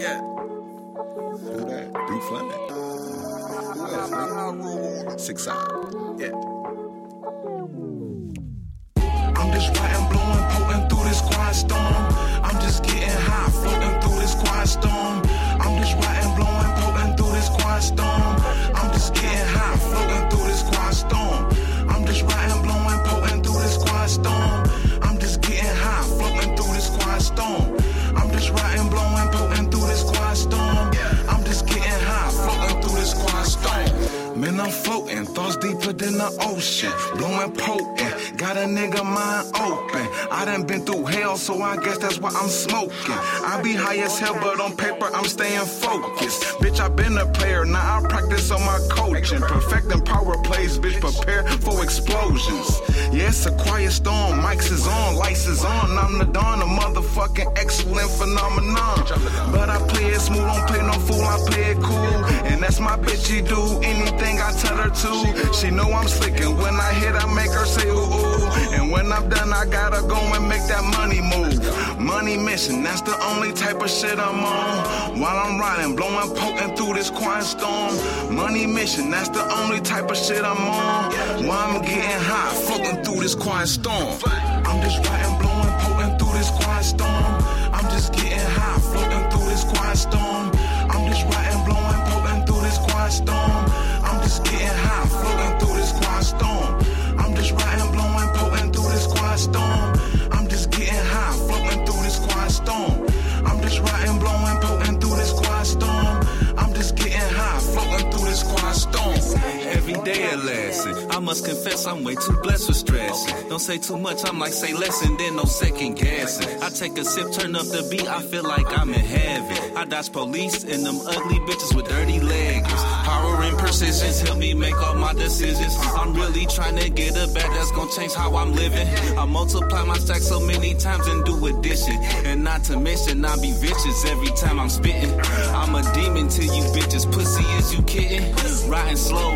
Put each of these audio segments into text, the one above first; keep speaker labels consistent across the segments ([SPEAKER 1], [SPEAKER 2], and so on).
[SPEAKER 1] Yeah. Who that? Do Fleming. Who else? nigga? Sikk Side. Yeah.
[SPEAKER 2] I'm just riding, blowing, potent through this quiet storm. I'm just getting high, floating through this quiet storm. I'm just riding, blowing, potent through this quiet storm. I'm just getting high, floating through this quiet storm. I'm just riding, blowing, potent through this quiet storm. I'm just getting high, floating through this quiet storm. Than the ocean. Blowing potent, got a nigga mind open. I done been through hell, so I guess that's why I'm smoking. I be high as hell, but on paper I'm staying focused. Bitch, I been a player, now I practice on my coaching. Perfecting power plays, bitch, prepare for explosions. Yeah, a quiet storm, mics is on, lights is on. I'm the dawn, a motherfucking excellent phenomenon. But I play it smooth, don't play no fool, I play it cool. And that's my bitch, she do anything her to. She know I'm slicking, when I hit, I make her say ooh ooh. And when I'm done, I gotta go and make that money move. Money mission, that's the only type of shit I'm on. While I'm riding, blowing, poking through this quiet storm. Money mission, that's the only type of shit I'm on. While I'm getting high, floating through this quiet storm. I'm just riding, blowing,
[SPEAKER 3] day. I must confess I'm way too blessed for stressing. Don't say too much, I'm like say less and then no second guessing. I take a sip, turn up the beat, I feel like I'm in heaven. I dodge police and them ugly bitches with dirty legs. Power and precision help me make all my decisions. I'm really trying to get a bag that's gonna change how I'm living. I multiply my stacks so many times and do addition. And not to mention, I be vicious every time I'm spitting. I'm a demon to you bitches, pussy is you kidding? Riding slow,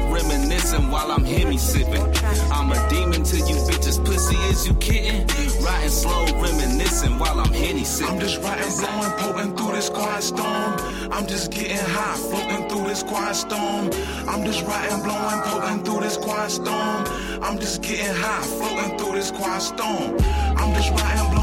[SPEAKER 3] while I'm sipping. I'm a demon to you bitches, pussy is you kidding? Riding slow, reminiscing while I'm Henny sipping.
[SPEAKER 2] I'm just riding, blowing, potent through this quiet storm. I'm just getting high, floating through this quiet storm. I'm just riding, blowing, potent through this quiet storm. I'm just getting high, floating through this quiet storm. I'm just riding, blowing.